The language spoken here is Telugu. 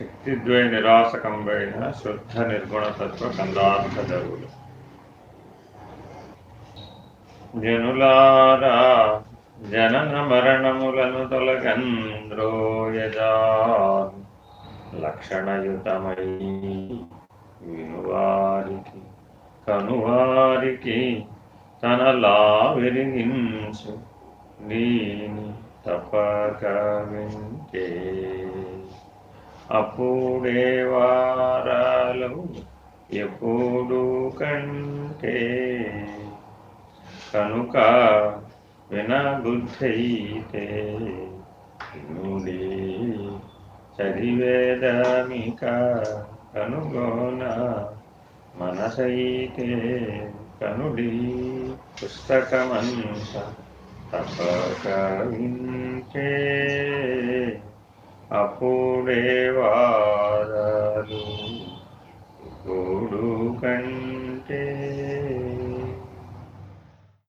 శక్తిద్వయ నిరాశకంబైన శుద్ధ నిర్గుణతత్వ కందార్థదవులు జనులారా జనన మరణములను తొలగంద్రోయజా లక్షణయుతమై వినువారికి కనువారికి తనలా విరిగించు నీని తపక వింటే అప్పుడే వారాలు ఎప్పుడు కంటే కనుక వినబుద్ధైతే నుడి చదివేదమిక కనుగోన మనసైతే కనుడి పుస్తకమంత తప్పక వింటే అప్పుడే వారాలు ఇప్పుడు కంటే